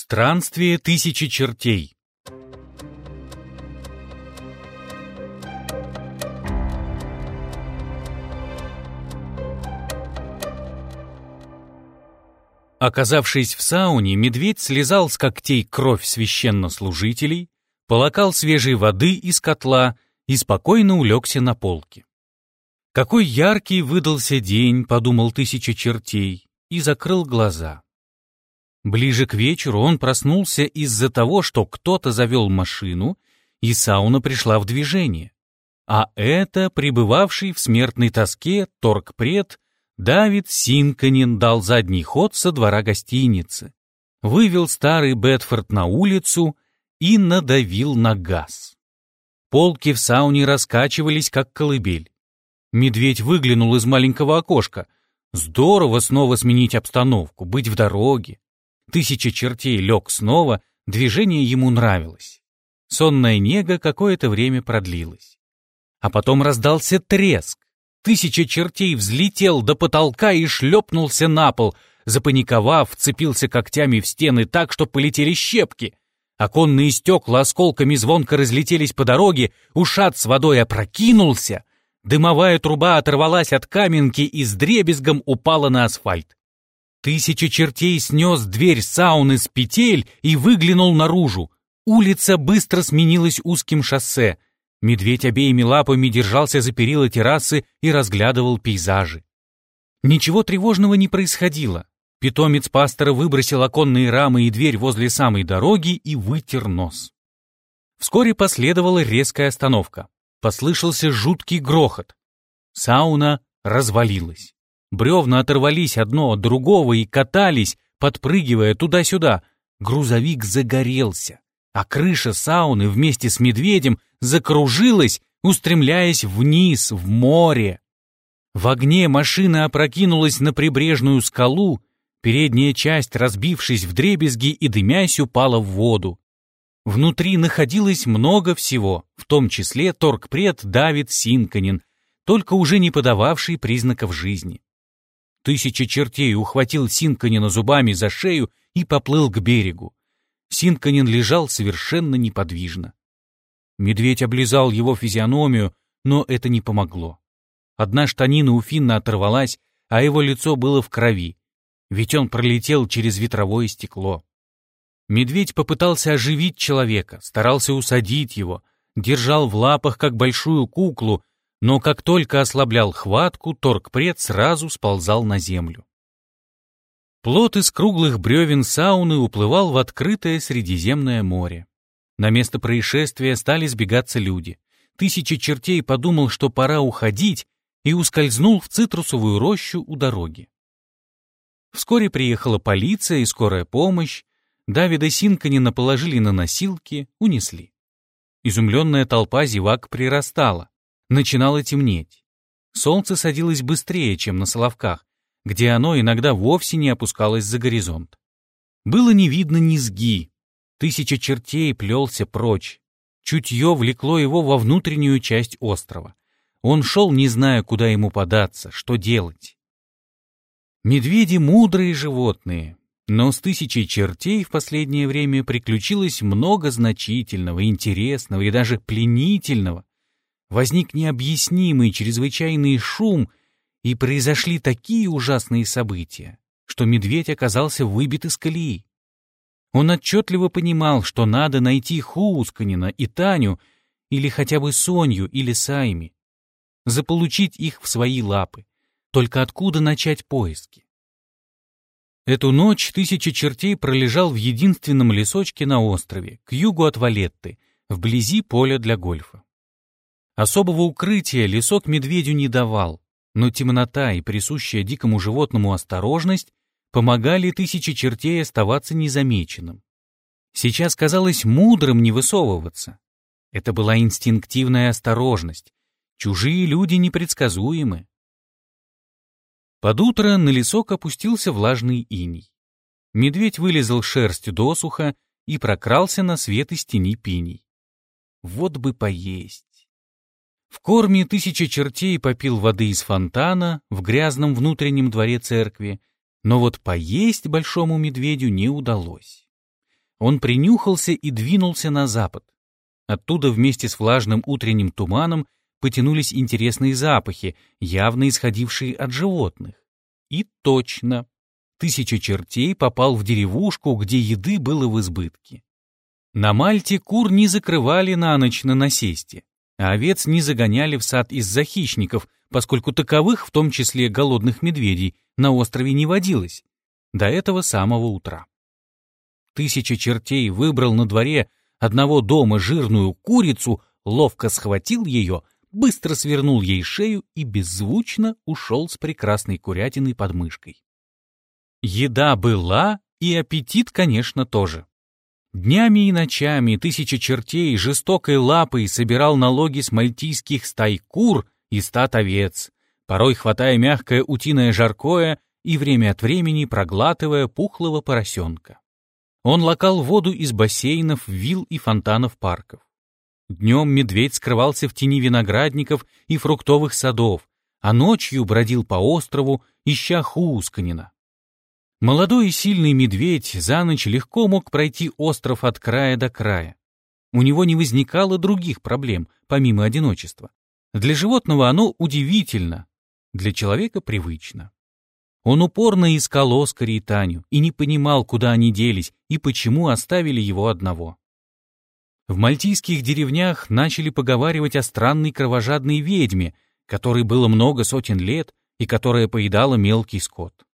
Странствие тысячи чертей Оказавшись в сауне, медведь слезал с когтей кровь священнослужителей, полакал свежей воды из котла и спокойно улегся на полке. Какой яркий выдался день, подумал тысяча чертей, и закрыл глаза. Ближе к вечеру он проснулся из-за того, что кто-то завел машину, и сауна пришла в движение. А это пребывавший в смертной тоске торгпред Давид Синканин дал задний ход со двора гостиницы, вывел старый Бетфорд на улицу и надавил на газ. Полки в сауне раскачивались, как колыбель. Медведь выглянул из маленького окошка. Здорово снова сменить обстановку, быть в дороге. Тысяча чертей лег снова, движение ему нравилось. Сонная нега какое-то время продлилась. А потом раздался треск. Тысяча чертей взлетел до потолка и шлепнулся на пол, запаниковав, вцепился когтями в стены так, что полетели щепки. Оконные стекла осколками звонко разлетелись по дороге, ушат с водой опрокинулся, дымовая труба оторвалась от каменки и с дребезгом упала на асфальт. Тысяча чертей снес дверь сауны с петель и выглянул наружу. Улица быстро сменилась узким шоссе — Медведь обеими лапами держался за перила террасы и разглядывал пейзажи. Ничего тревожного не происходило. Питомец пастора выбросил оконные рамы и дверь возле самой дороги и вытер нос. Вскоре последовала резкая остановка. Послышался жуткий грохот. Сауна развалилась. Бревна оторвались одно от другого и катались, подпрыгивая туда-сюда. Грузовик загорелся а крыша сауны вместе с медведем закружилась, устремляясь вниз, в море. В огне машина опрокинулась на прибрежную скалу, передняя часть, разбившись в дребезги и дымясь, упала в воду. Внутри находилось много всего, в том числе торгпред Давид Синканин, только уже не подававший признаков жизни. Тысяча чертей ухватил Синканина зубами за шею и поплыл к берегу. Синканин лежал совершенно неподвижно. Медведь облизал его физиономию, но это не помогло. Одна штанина у Финна оторвалась, а его лицо было в крови, ведь он пролетел через ветровое стекло. Медведь попытался оживить человека, старался усадить его, держал в лапах как большую куклу, но как только ослаблял хватку, торгпред сразу сползал на землю. Плот из круглых бревен сауны уплывал в открытое Средиземное море. На место происшествия стали сбегаться люди. Тысячи чертей подумал, что пора уходить, и ускользнул в цитрусовую рощу у дороги. Вскоре приехала полиция и скорая помощь. Давида Синканина положили на носилки, унесли. Изумленная толпа зевак прирастала. Начинало темнеть. Солнце садилось быстрее, чем на Соловках, где оно иногда вовсе не опускалось за горизонт. Было не видно низги, тысяча чертей плелся прочь. Чутье влекло его во внутреннюю часть острова. Он шел, не зная, куда ему податься, что делать. Медведи — мудрые животные, но с тысячей чертей в последнее время приключилось много значительного, интересного и даже пленительного. Возник необъяснимый чрезвычайный шум, и произошли такие ужасные события, что медведь оказался выбит из колеи. Он отчетливо понимал, что надо найти Хуусканина и Таню, или хотя бы Сонью или Сайми, заполучить их в свои лапы. Только откуда начать поиски? Эту ночь тысяча чертей пролежал в единственном лесочке на острове, к югу от Валетты, вблизи поля для гольфа. Особого укрытия лесок медведю не давал, но темнота и присущая дикому животному осторожность помогали тысяче чертей оставаться незамеченным. Сейчас казалось мудрым не высовываться. Это была инстинктивная осторожность. Чужие люди непредсказуемы. Под утро на лесок опустился влажный иней. Медведь вылезал шерсть досуха и прокрался на свет из тени пиней. Вот бы поесть. В корме тысяча чертей попил воды из фонтана в грязном внутреннем дворе церкви, но вот поесть большому медведю не удалось. Он принюхался и двинулся на запад. Оттуда вместе с влажным утренним туманом потянулись интересные запахи, явно исходившие от животных. И точно. Тысяча чертей попал в деревушку, где еды было в избытке. На Мальте кур не закрывали на ночь на насесте, а овец не загоняли в сад из-за хищников, поскольку таковых, в том числе голодных медведей, на острове не водилось. До этого самого утра. Тысяча чертей выбрал на дворе одного дома жирную курицу, ловко схватил ее, быстро свернул ей шею и беззвучно ушел с прекрасной курятиной под мышкой. Еда была, и аппетит, конечно, тоже. Днями и ночами тысяча чертей жестокой лапой собирал налоги с мальтийских стай кур и стад овец, порой хватая мягкое утиное жаркое и время от времени проглатывая пухлого поросенка. Он лакал воду из бассейнов, вилл и фонтанов парков. Днем медведь скрывался в тени виноградников и фруктовых садов, а ночью бродил по острову, ища Хуусканина. Молодой и сильный медведь за ночь легко мог пройти остров от края до края. У него не возникало других проблем, помимо одиночества. Для животного оно удивительно, для человека привычно. Он упорно искал Оскари и Таню и не понимал, куда они делись и почему оставили его одного. В мальтийских деревнях начали поговаривать о странной кровожадной ведьме, которой было много сотен лет и которая поедала мелкий скот.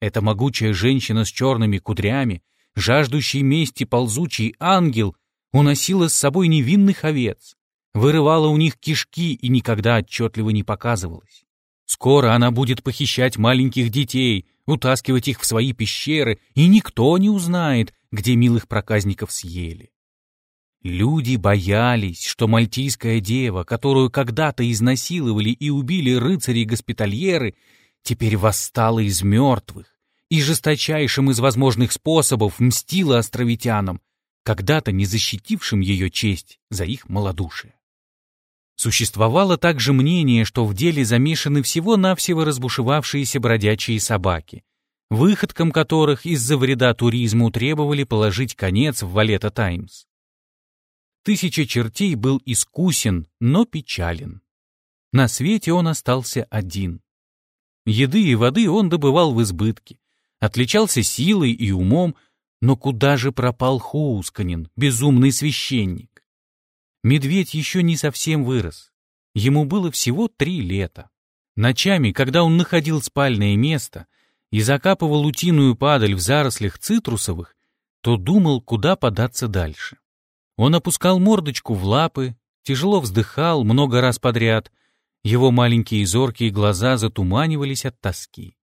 Эта могучая женщина с черными кудрями, жаждущий мести ползучий ангел, уносила с собой невинных овец, вырывала у них кишки и никогда отчетливо не показывалась. Скоро она будет похищать маленьких детей, утаскивать их в свои пещеры, и никто не узнает, где милых проказников съели. Люди боялись, что мальтийская дева, которую когда-то изнасиловали и убили рыцари-госпитальеры, теперь восстала из мертвых и жесточайшим из возможных способов мстила островитянам, когда-то не защитившим ее честь за их малодушие. Существовало также мнение, что в деле замешаны всего-навсего разбушевавшиеся бродячие собаки, выходкам которых из-за вреда туризму требовали положить конец в Валета Таймс. Тысяча чертей был искусен, но печален. На свете он остался один. Еды и воды он добывал в избытке, отличался силой и умом, но куда же пропал Хуусканин, безумный священник? Медведь еще не совсем вырос. Ему было всего три лета. Ночами, когда он находил спальное место и закапывал утиную падаль в зарослях цитрусовых, то думал, куда податься дальше. Он опускал мордочку в лапы, тяжело вздыхал много раз подряд, его маленькие зоркие глаза затуманивались от тоски.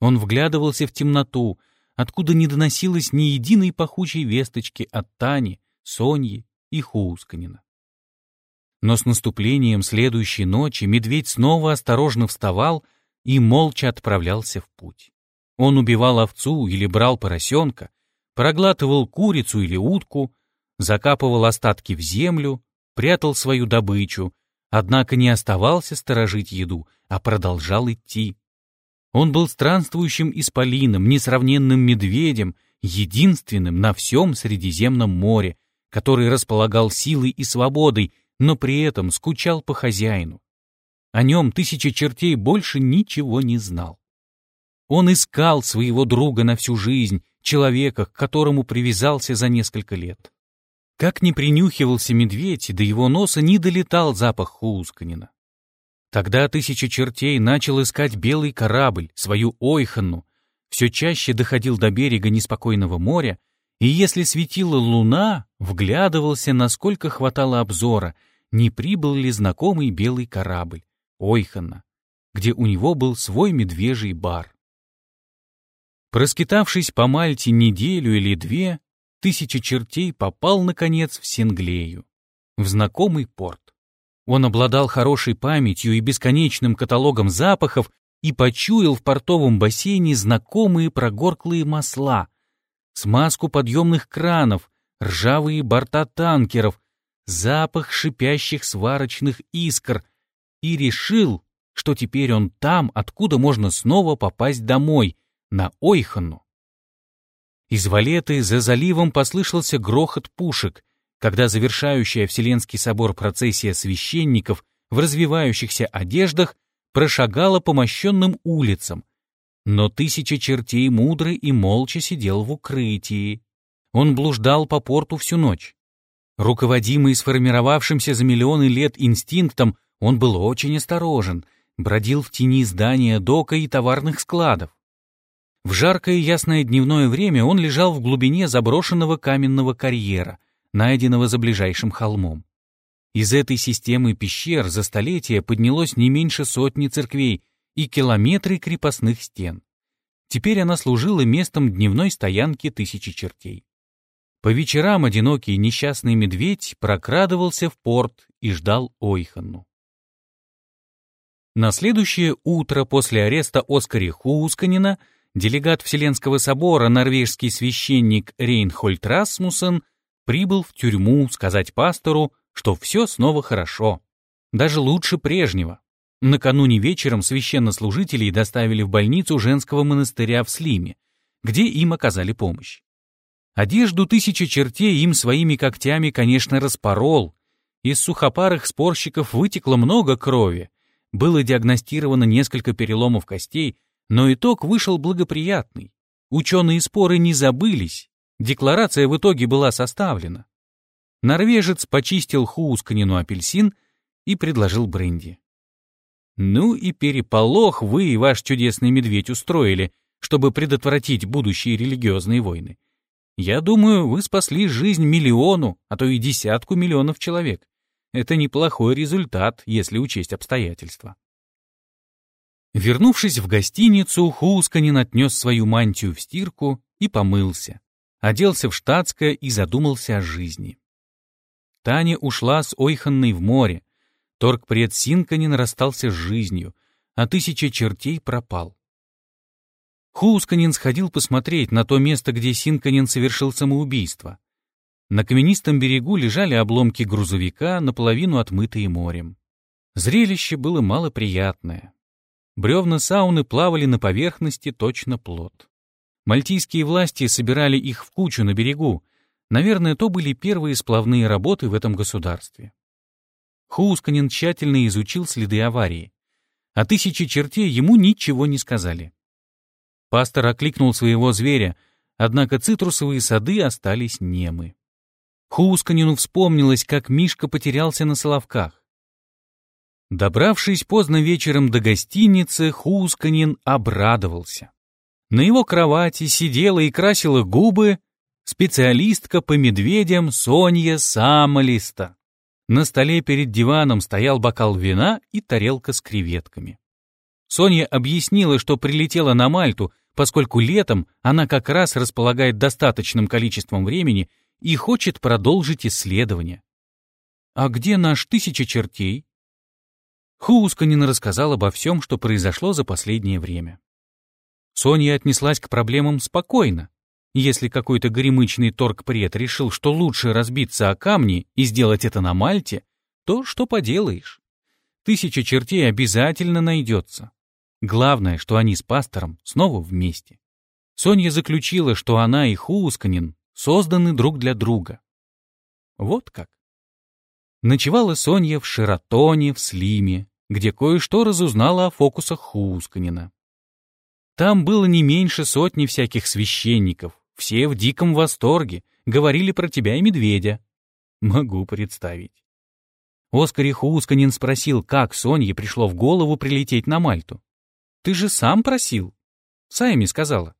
Он вглядывался в темноту, откуда не доносилось ни единой пахучей весточки от Тани, Соньи и Хуусканина. Но с наступлением следующей ночи медведь снова осторожно вставал и молча отправлялся в путь. Он убивал овцу или брал поросенка, проглатывал курицу или утку, закапывал остатки в землю, прятал свою добычу, однако не оставался сторожить еду, а продолжал идти. Он был странствующим исполином, несравненным медведем, единственным на всем Средиземном море, который располагал силой и свободой, но при этом скучал по хозяину. О нем тысяча чертей больше ничего не знал. Он искал своего друга на всю жизнь, человека, к которому привязался за несколько лет. Как ни принюхивался медведь, до его носа не долетал запах Хуусканина. Тогда тысяча чертей начал искать белый корабль, свою Ойханну, все чаще доходил до берега неспокойного моря и если светила луна, вглядывался, насколько хватало обзора, не прибыл ли знакомый белый корабль, Ойхана, где у него был свой медвежий бар. Проскитавшись по Мальте неделю или две, тысяча чертей попал, наконец, в Синглею, в знакомый порт. Он обладал хорошей памятью и бесконечным каталогом запахов и почуял в портовом бассейне знакомые прогорклые масла, смазку подъемных кранов, ржавые борта танкеров, запах шипящих сварочных искр и решил, что теперь он там, откуда можно снова попасть домой, на Ойхану. Из валеты за заливом послышался грохот пушек, когда завершающая Вселенский собор процессия священников в развивающихся одеждах прошагала по мощенным улицам, но тысяча чертей мудрый и молча сидел в укрытии. Он блуждал по порту всю ночь. Руководимый сформировавшимся за миллионы лет инстинктом, он был очень осторожен, бродил в тени здания дока и товарных складов. В жаркое ясное дневное время он лежал в глубине заброшенного каменного карьера, найденного за ближайшим холмом. Из этой системы пещер за столетия поднялось не меньше сотни церквей и километры крепостных стен. Теперь она служила местом дневной стоянки тысячи чертей. По вечерам одинокий несчастный медведь прокрадывался в порт и ждал Ойханну. На следующее утро после ареста Оскари Хуусканина делегат Вселенского собора, норвежский священник Рейнхольд Расмуссен, прибыл в тюрьму сказать пастору, что все снова хорошо, даже лучше прежнего. Накануне вечером священнослужителей доставили в больницу женского монастыря в Слиме, где им оказали помощь. Одежду тысячи чертей им своими когтями, конечно, распорол. Из сухопарых спорщиков вытекло много крови. Было диагностировано несколько переломов костей, но итог вышел благоприятный. Ученые споры не забылись. Декларация в итоге была составлена. Норвежец почистил Хуусканину апельсин и предложил бренди. Ну и переполох вы и ваш чудесный медведь устроили, чтобы предотвратить будущие религиозные войны. Я думаю, вы спасли жизнь миллиону, а то и десятку миллионов человек. Это неплохой результат, если учесть обстоятельства. Вернувшись в гостиницу, Хусканин отнес свою мантию в стирку и помылся. Оделся в штатское и задумался о жизни. Таня ушла с Ойханной в море. Торгпред Синканин расстался с жизнью, а тысяча чертей пропал. Хусканин сходил посмотреть на то место, где Синканин совершил самоубийство. На каменистом берегу лежали обломки грузовика, наполовину отмытые морем. Зрелище было малоприятное. Бревна сауны плавали на поверхности точно плод. Мальтийские власти собирали их в кучу на берегу. Наверное, то были первые сплавные работы в этом государстве. Хусканин тщательно изучил следы аварии. О тысяче чертей ему ничего не сказали. Пастор окликнул своего зверя, однако цитрусовые сады остались немы. Хусканину вспомнилось, как Мишка потерялся на Соловках. Добравшись поздно вечером до гостиницы, Хусканин обрадовался. На его кровати сидела и красила губы специалистка по медведям Сонья Самолиста. На столе перед диваном стоял бокал вина и тарелка с креветками. Соня объяснила, что прилетела на Мальту, поскольку летом она как раз располагает достаточным количеством времени и хочет продолжить исследование. «А где наш тысяча чертей?» Хусканин рассказал обо всем, что произошло за последнее время. Соня отнеслась к проблемам спокойно. Если какой-то горемычный торгпред решил, что лучше разбиться о камни и сделать это на Мальте, то что поделаешь? Тысяча чертей обязательно найдется. Главное, что они с пастором снова вместе. Соня заключила, что она и Хусканин созданы друг для друга. Вот как. Ночевала Соня в Шератоне, в Слиме, где кое-что разузнала о фокусах Хусканина. Там было не меньше сотни всяких священников, все в диком восторге, говорили про тебя и медведя. Могу представить. Оскар Хусканин спросил, как Сонье пришло в голову прилететь на Мальту. «Ты же сам просил?» Сайми сказала.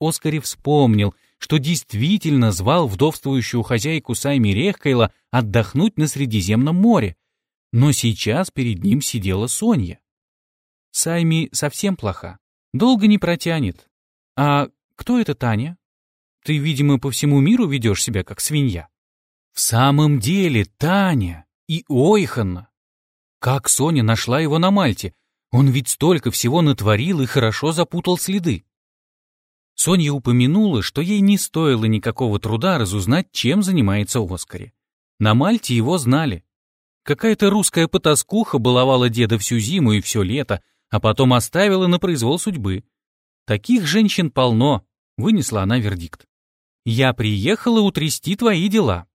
Оскари вспомнил, что действительно звал вдовствующую хозяйку Сайми Рехкайла отдохнуть на Средиземном море, но сейчас перед ним сидела Сонья. Сайми совсем плоха, долго не протянет. А кто это Таня? Ты, видимо, по всему миру ведешь себя как свинья. В самом деле, Таня и Ойханна. Как Соня нашла его на Мальте? Он ведь столько всего натворил и хорошо запутал следы. Соня упомянула, что ей не стоило никакого труда разузнать, чем занимается Оскари. На Мальте его знали. Какая-то русская потаскуха баловала деда всю зиму и все лето, а потом оставила на произвол судьбы. Таких женщин полно, вынесла она вердикт. Я приехала утрясти твои дела».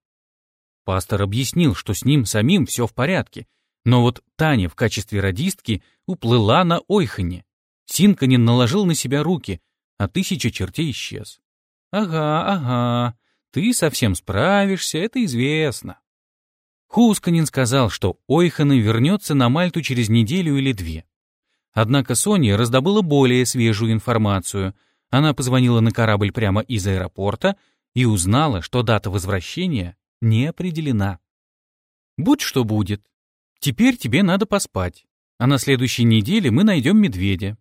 Пастор объяснил, что с ним самим все в порядке, но вот Таня в качестве радистки уплыла на Ойхане. Синканин наложил на себя руки, а тысяча чертей исчез. «Ага, ага, ты совсем справишься, это известно». Хусканин сказал, что Ойханы вернется на Мальту через неделю или две. Однако Соня раздобыла более свежую информацию. Она позвонила на корабль прямо из аэропорта и узнала, что дата возвращения не определена. «Будь что будет. Теперь тебе надо поспать, а на следующей неделе мы найдем медведя».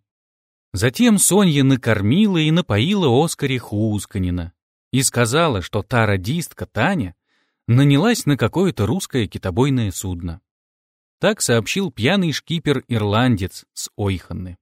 Затем Соня накормила и напоила Оскаре Хусканина и сказала, что та радистка Таня нанялась на какое-то русское китобойное судно. Так сообщил пьяный шкипер-ирландец с Ойханны.